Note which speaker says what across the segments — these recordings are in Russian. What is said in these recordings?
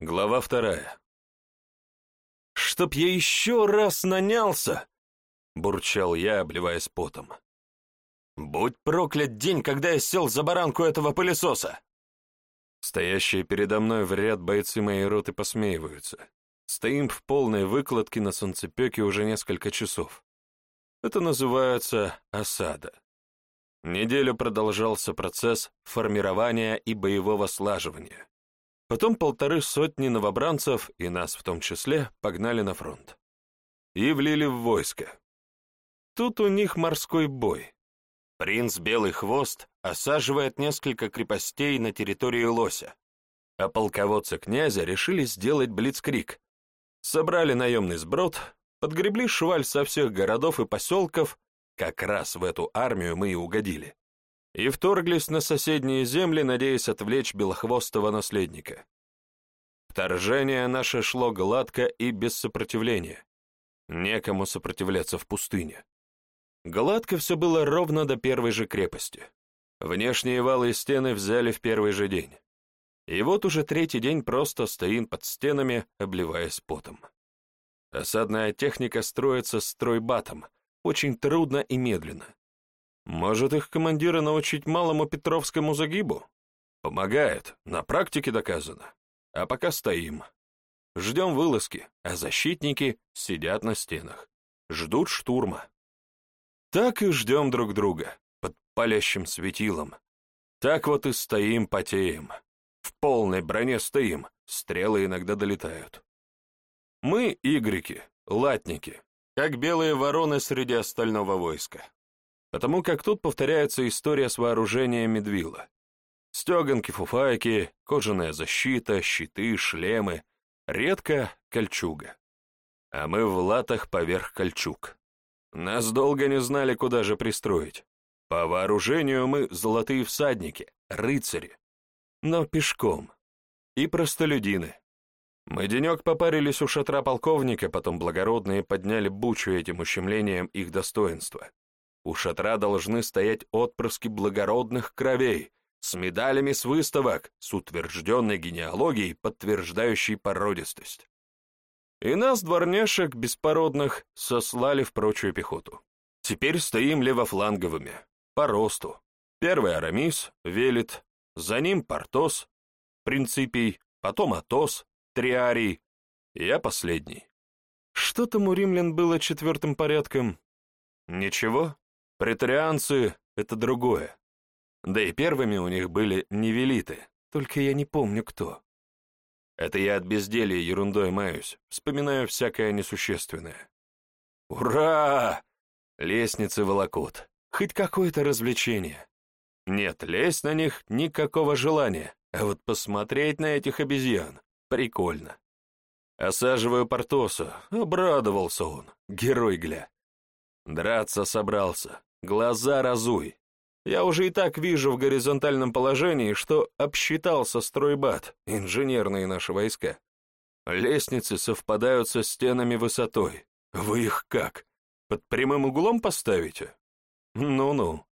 Speaker 1: Глава вторая. «Чтоб я еще раз нанялся!» — бурчал я, обливаясь потом. «Будь проклят день, когда я сел за баранку этого пылесоса!» Стоящие передо мной в ряд бойцы моей роты посмеиваются. Стоим в полной выкладке на солнцепеке уже несколько часов. Это называется осада. Неделю продолжался процесс формирования и боевого слаживания. Потом полторы сотни новобранцев, и нас в том числе, погнали на фронт. И влили в войско. Тут у них морской бой. Принц Белый Хвост осаживает несколько крепостей на территории Лося, а полководцы князя решили сделать блицкрик. Собрали наемный сброд, подгребли шваль со всех городов и поселков, как раз в эту армию мы и угодили, и вторглись на соседние земли, надеясь отвлечь белохвостого наследника. Вторжение наше шло гладко и без сопротивления. Некому сопротивляться в пустыне. Гладко все было ровно до первой же крепости. Внешние валы и стены взяли в первый же день. И вот уже третий день просто стоим под стенами, обливаясь потом. Осадная техника строится стройбатом, очень трудно и медленно. Может, их командира научить малому Петровскому загибу? Помогает, на практике доказано. А пока стоим. Ждем вылазки, а защитники сидят на стенах. Ждут штурма. Так и ждем друг друга, под палящим светилом. Так вот и стоим, потеем. В полной броне стоим, стрелы иногда долетают. Мы, игреки, латники, как белые вороны среди остального войска. Потому как тут повторяется история с вооружением Медвилла. Стеганки, фуфайки, кожаная защита, щиты, шлемы, редко кольчуга. А мы в латах поверх кольчуг. Нас долго не знали, куда же пристроить. По вооружению мы золотые всадники, рыцари. Но пешком. И простолюдины. Мы денек попарились у шатра полковника, потом благородные подняли бучу этим ущемлением их достоинства. У шатра должны стоять отпрыски благородных кровей, с медалями с выставок, с утвержденной генеалогией, подтверждающей породистость. И нас, дворняшек беспородных, сослали в прочую пехоту. Теперь стоим левофланговыми, по росту. Первый Арамис, Велит, за ним Портос, Принципий, потом Атос, Триарий, я последний. Что там у римлян было четвертым порядком? Ничего, претарианцы — это другое. Да и первыми у них были невелиты, только я не помню кто. Это я от безделья ерундой маюсь, вспоминаю всякое несущественное. Ура! Лестницы волокут, хоть какое-то развлечение. Нет, лезть на них никакого желания, а вот посмотреть на этих обезьян Прикольно. Осаживаю Портоса. Обрадовался он. Герой, гля. Драться собрался. Глаза разуй. Я уже и так вижу в горизонтальном положении, что обсчитался стройбат, инженерные наши войска. Лестницы совпадают со стенами высотой. Вы их как? Под прямым углом поставите? Ну-ну.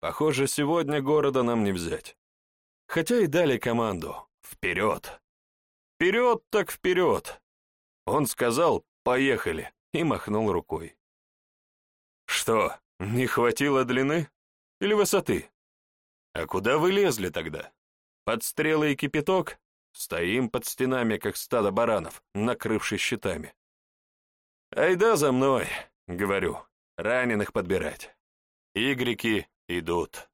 Speaker 1: Похоже, сегодня города нам не взять. Хотя и дали команду. Вперед! Вперед так вперед! Он сказал «поехали» и махнул рукой. Что, не хватило длины? Или высоты? А куда вы лезли тогда? Под стрелы и кипяток? Стоим под стенами, как стадо баранов, накрывшись щитами. «Айда за мной», — говорю, — «раненых подбирать». Игреки идут.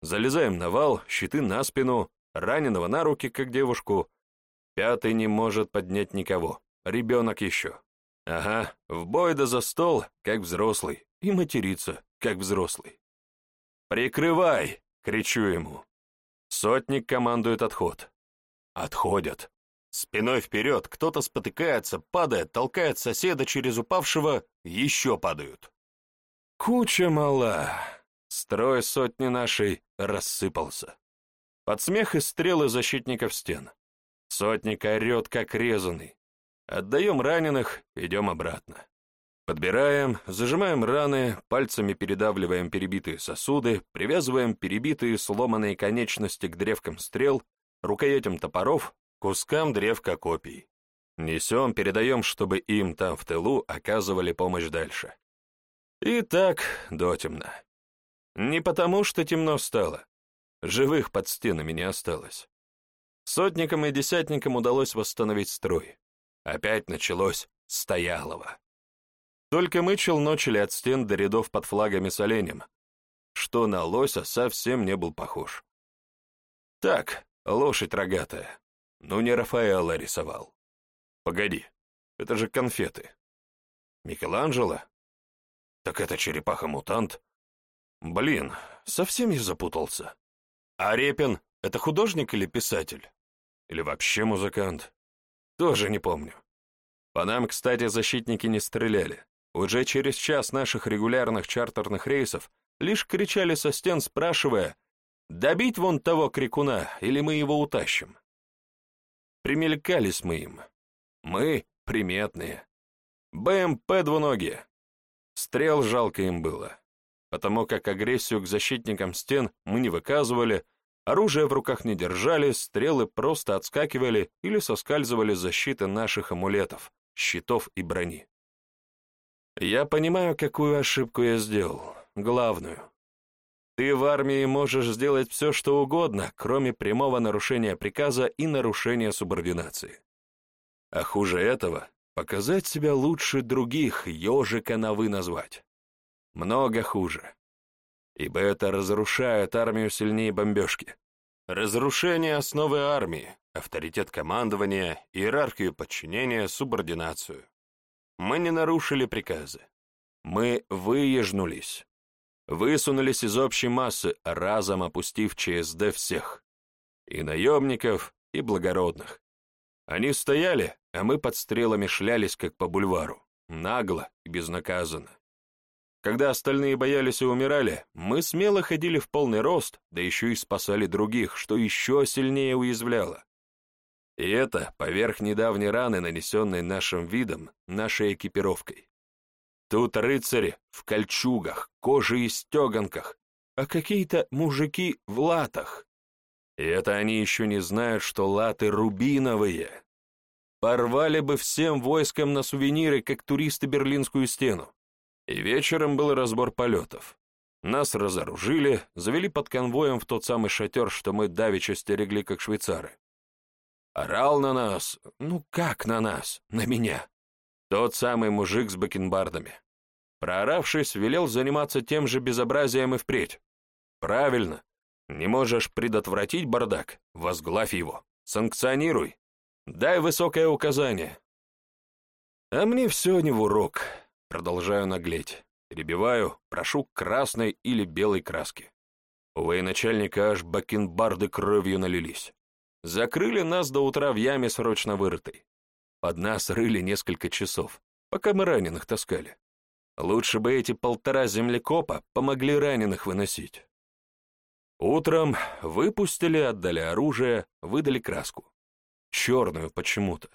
Speaker 1: Залезаем на вал, щиты на спину, раненого на руки, как девушку, Пятый не может поднять никого. Ребенок еще. Ага, в бой да за стол, как взрослый, и материться, как взрослый. «Прикрывай!» — кричу ему. Сотник командует отход. Отходят. Спиной вперед, кто-то спотыкается, падает, толкает соседа через упавшего, еще падают. Куча мала. Строй сотни нашей рассыпался. Под смех и стрелы защитников стен. Сотник орет, как резанный. Отдаем раненых, идем обратно. Подбираем, зажимаем раны, пальцами передавливаем перебитые сосуды, привязываем перебитые сломанные конечности к древкам стрел, рукоятям топоров, кускам древка копий. Несем, передаем, чтобы им там в тылу оказывали помощь дальше. И так дотемно. Не потому, что темно стало. Живых под стенами не осталось. Сотникам и десятникам удалось восстановить строй. Опять началось стоялово. Только мы челночили от стен до рядов под флагами с оленем, что на лося совсем не был похож. Так, лошадь рогатая. Ну, не Рафаэла рисовал. Погоди, это же конфеты. Микеланджело? Так это черепаха-мутант. Блин, совсем я запутался. А Репин — это художник или писатель? Или вообще музыкант? Тоже не помню. По нам, кстати, защитники не стреляли. Уже через час наших регулярных чартерных рейсов лишь кричали со стен, спрашивая, «Добить вон того крикуна, или мы его утащим?» Примелькались мы им. Мы приметные. БМП двуногие. Стрел жалко им было, потому как агрессию к защитникам стен мы не выказывали, оружие в руках не держали, стрелы просто отскакивали или соскальзывали с защиты наших амулетов, щитов и брони. Я понимаю, какую ошибку я сделал, главную. Ты в армии можешь сделать все, что угодно, кроме прямого нарушения приказа и нарушения субординации. А хуже этого — показать себя лучше других, ежика на «вы» назвать. Много хуже. Ибо это разрушает армию сильнее бомбежки. Разрушение основы армии, авторитет командования, иерархию подчинения, субординацию. Мы не нарушили приказы. Мы выежнулись. Высунулись из общей массы, разом опустив ЧСД всех. И наемников, и благородных. Они стояли, а мы под стрелами шлялись, как по бульвару, нагло и безнаказанно. Когда остальные боялись и умирали, мы смело ходили в полный рост, да еще и спасали других, что еще сильнее уязвляло. И это поверх недавней раны, нанесенной нашим видом, нашей экипировкой. Тут рыцари в кольчугах, коже и стеганках, а какие-то мужики в латах. И это они еще не знают, что латы рубиновые. Порвали бы всем войскам на сувениры, как туристы Берлинскую стену. И вечером был разбор полетов. Нас разоружили, завели под конвоем в тот самый шатер, что мы давеча стерегли, как швейцары. Орал на нас, ну как на нас, на меня. Тот самый мужик с бакенбардами. Прооравшись, велел заниматься тем же безобразием и впредь. Правильно. Не можешь предотвратить бардак? Возглавь его. Санкционируй. Дай высокое указание. А мне все не в урок. Продолжаю наглеть. Перебиваю, прошу красной или белой краски. У военачальника аж бакенбарды кровью налились. Закрыли нас до утра в яме срочно вырытой. Под нас рыли несколько часов, пока мы раненых таскали. Лучше бы эти полтора землекопа помогли раненых выносить. Утром выпустили, отдали оружие, выдали краску. Черную почему-то.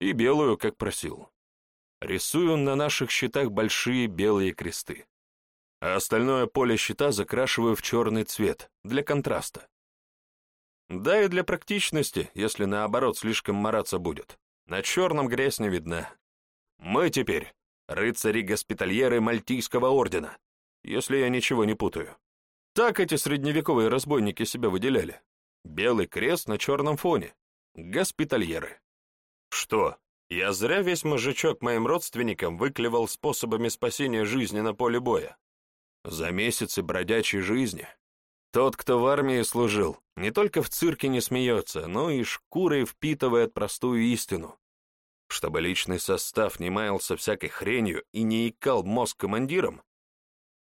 Speaker 1: И белую, как просил. Рисую на наших щитах большие белые кресты. А остальное поле щита закрашиваю в черный цвет, для контраста. Да и для практичности, если наоборот слишком мараться будет. На черном грязь не видна. Мы теперь рыцари-госпитальеры Мальтийского ордена, если я ничего не путаю. Так эти средневековые разбойники себя выделяли. Белый крест на черном фоне. Госпитальеры. Что, я зря весь мужичок моим родственникам выклевал способами спасения жизни на поле боя? За месяцы бродячей жизни тот, кто в армии служил, не только в цирке не смеется, но и шкурой впитывает простую истину. Чтобы личный состав не маялся всякой хренью и не икал мозг командирам,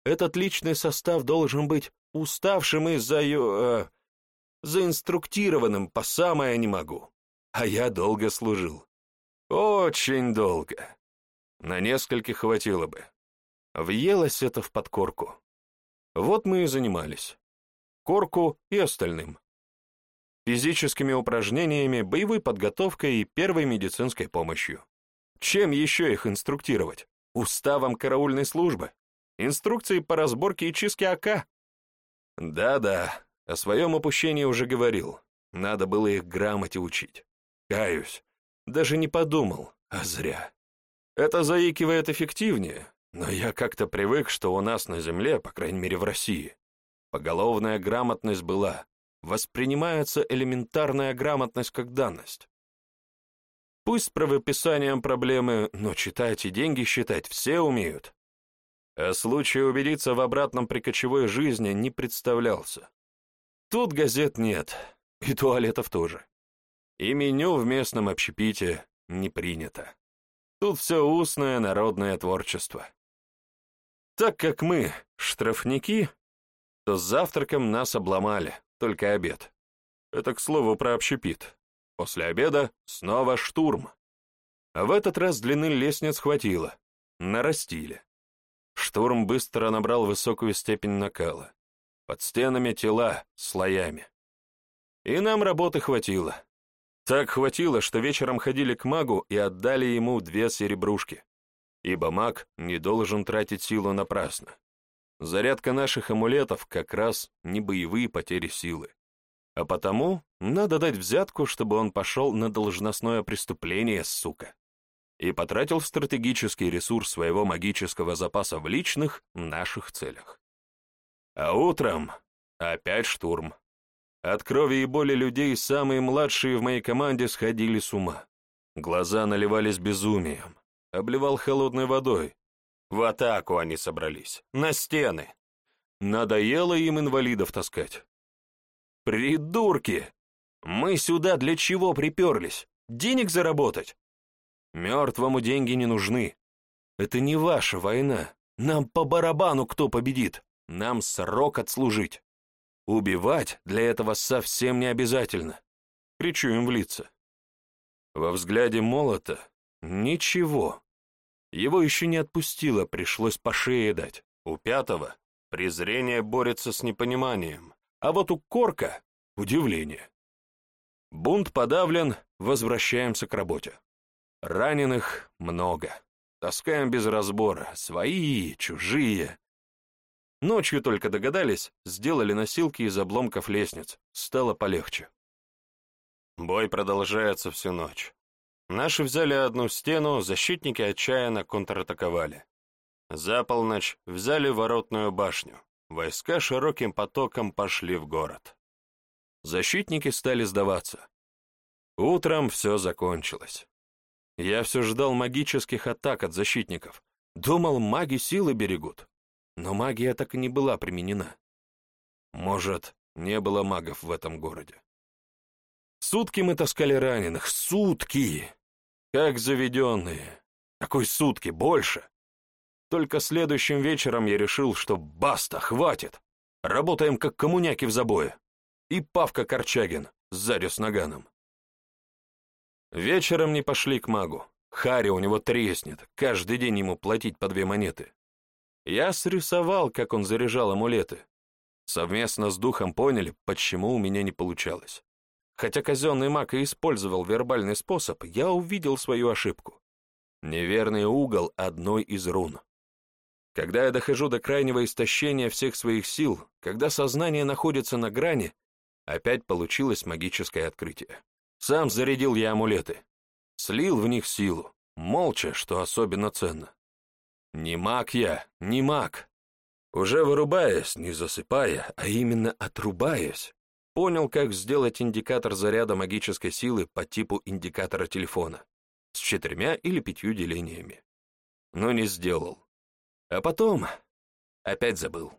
Speaker 1: этот личный состав должен быть уставшим и за... Э, заинструктированным по самое не могу. А я долго служил. Очень долго. На нескольких хватило бы. Въелось это в подкорку. Вот мы и занимались корку и остальным. Физическими упражнениями, боевой подготовкой и первой медицинской помощью. Чем еще их инструктировать? Уставом караульной службы? Инструкции по разборке и чистке АК? Да-да, о своем опущении уже говорил. Надо было их грамоте учить. Каюсь. Даже не подумал, а зря. Это заикивает эффективнее, но я как-то привык, что у нас на Земле, по крайней мере в России, поголовная грамотность была, воспринимается элементарная грамотность как данность. Пусть с правописанием проблемы, но читать и деньги считать все умеют. А случай убедиться в обратном при кочевой жизни не представлялся. Тут газет нет, и туалетов тоже. И меню в местном общепите не принято. Тут все устное народное творчество. Так как мы штрафники, то с завтраком нас обломали, только обед. Это, к слову, про общепит. После обеда снова штурм. А в этот раз длины лестниц хватило. Нарастили. Штурм быстро набрал высокую степень накала. Под стенами тела, слоями. И нам работы хватило. Так хватило, что вечером ходили к магу и отдали ему две серебрушки, ибо маг не должен тратить силу напрасно. Зарядка наших амулетов как раз не боевые потери силы. А потому надо дать взятку, чтобы он пошел на должностное преступление, сука. И потратил стратегический ресурс своего магического запаса в личных, наших целях. А утром опять штурм. От крови и боли людей самые младшие в моей команде сходили с ума. Глаза наливались безумием. Обливал холодной водой. В атаку они собрались. На стены. Надоело им инвалидов таскать. Придурки! Мы сюда для чего приперлись? Денег заработать? Мертвому деньги не нужны. Это не ваша война. Нам по барабану кто победит. Нам срок отслужить. Убивать для этого совсем не обязательно. Кричу им в лица. Во взгляде молота ничего. Его еще не отпустило, пришлось по шее дать. У пятого презрение борется с непониманием, а вот у Корка — удивление. Бунт подавлен, возвращаемся к работе. Раненых много. Таскаем без разбора, свои, чужие. Ночью только догадались, сделали носилки из обломков лестниц. Стало полегче. Бой продолжается всю ночь. Наши взяли одну стену, защитники отчаянно контратаковали. За полночь взяли воротную башню. Войска широким потоком пошли в город. Защитники стали сдаваться. Утром все закончилось. Я все ждал магических атак от защитников. Думал, маги силы берегут но магия так и не была применена. Может, не было магов в этом городе. Сутки мы таскали раненых, сутки! Как заведенные. Какой сутки, больше. Только следующим вечером я решил, что баста, хватит. Работаем как коммуняки в забое. И Павка Корчагин сзади с наганом. Вечером не пошли к магу. Харри у него треснет, каждый день ему платить по две монеты. Я срисовал, как он заряжал амулеты. Совместно с духом поняли, почему у меня не получалось. Хотя казенный маг и использовал вербальный способ, я увидел свою ошибку. Неверный угол одной из рун. Когда я дохожу до крайнего истощения всех своих сил, когда сознание находится на грани, опять получилось магическое открытие. Сам зарядил я амулеты. Слил в них силу, молча, что особенно ценно. Не маг я, не маг. Уже вырубаясь, не засыпая, а именно отрубаясь, понял, как сделать индикатор заряда магической силы по типу индикатора телефона с четырьмя или пятью делениями. Но не сделал. А потом опять забыл.